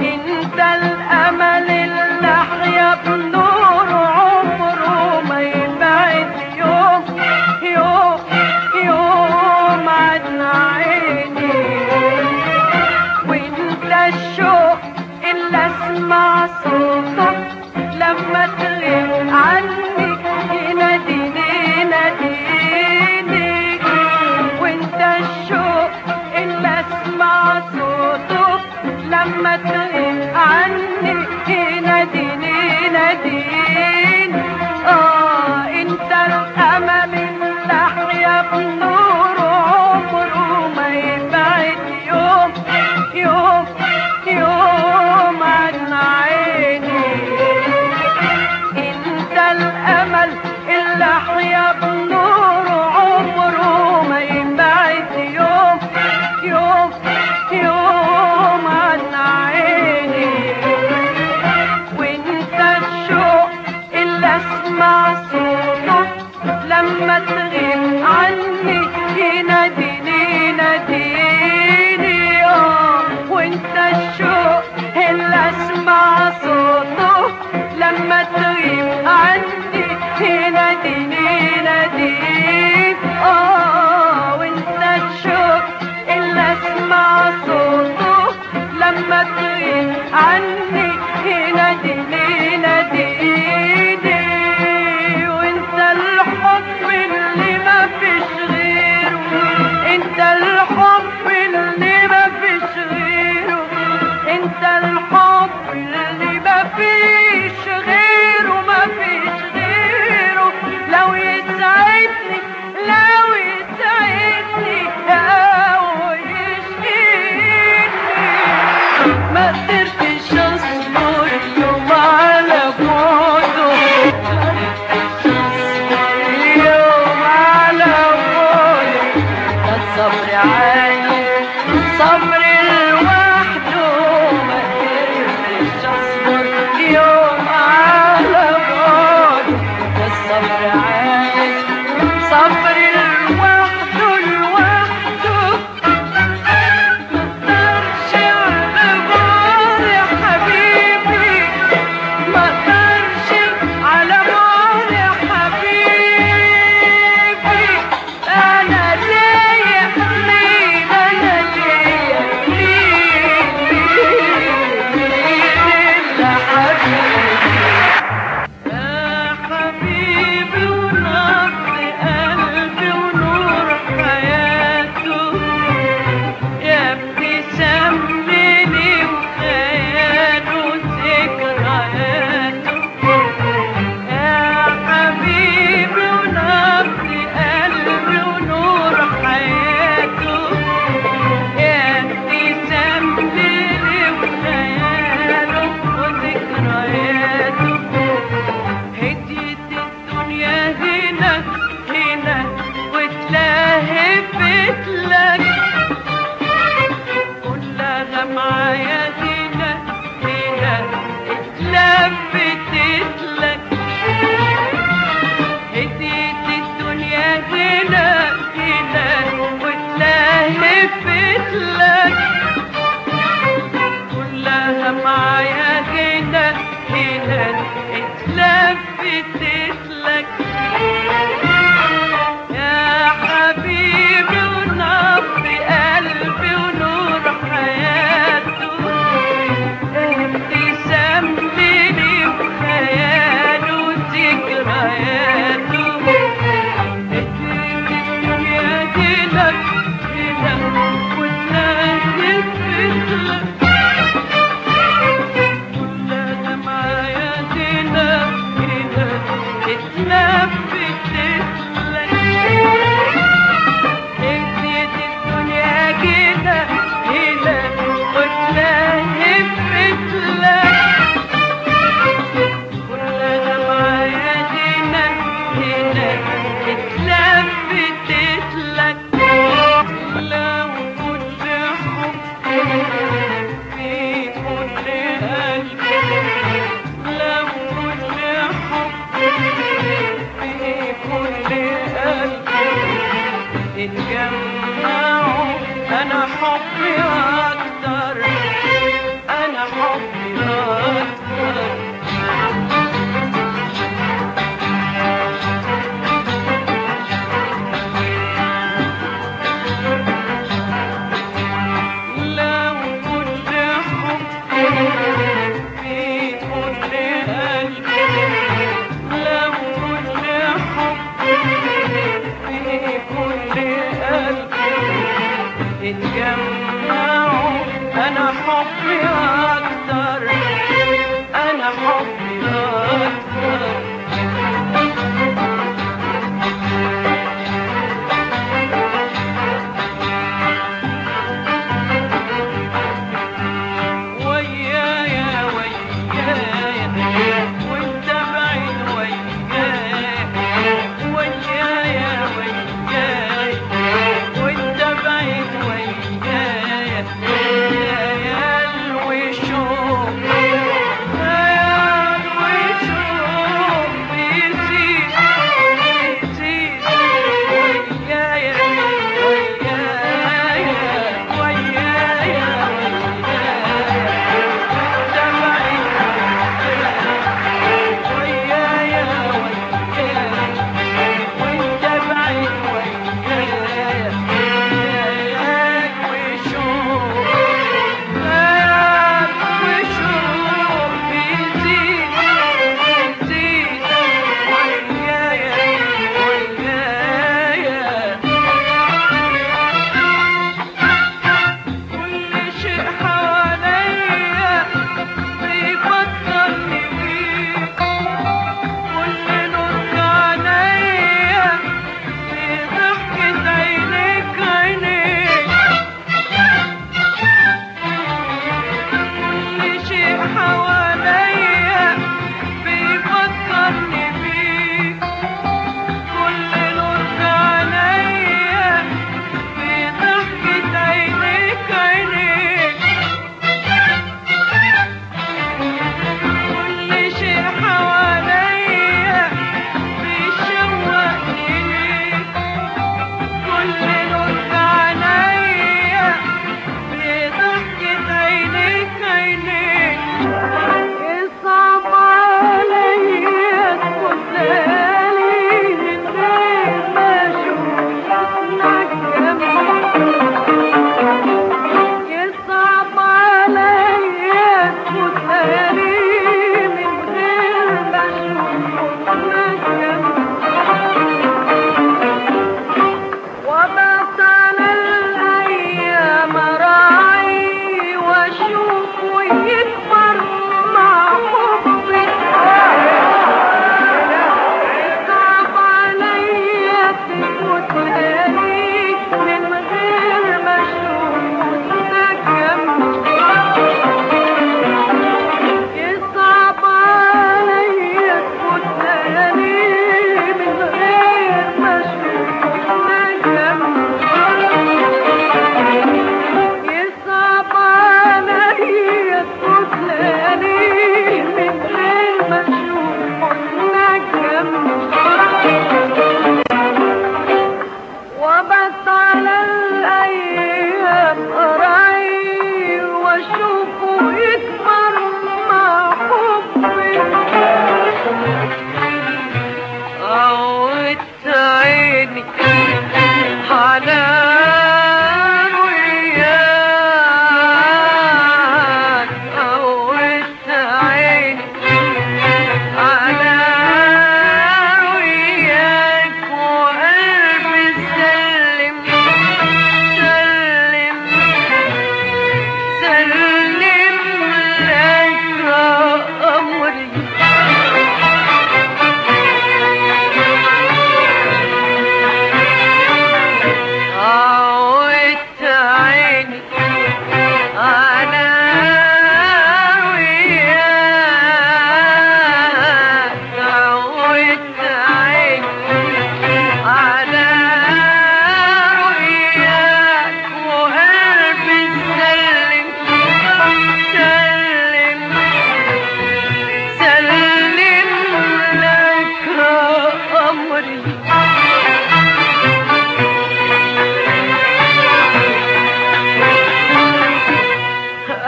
انت الأمل اللي احيا بنور te Yeah.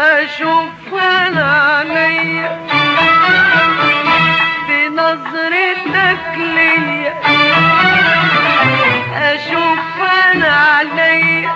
أشوف أنا عليا بنظرتك ليا أشوف عليا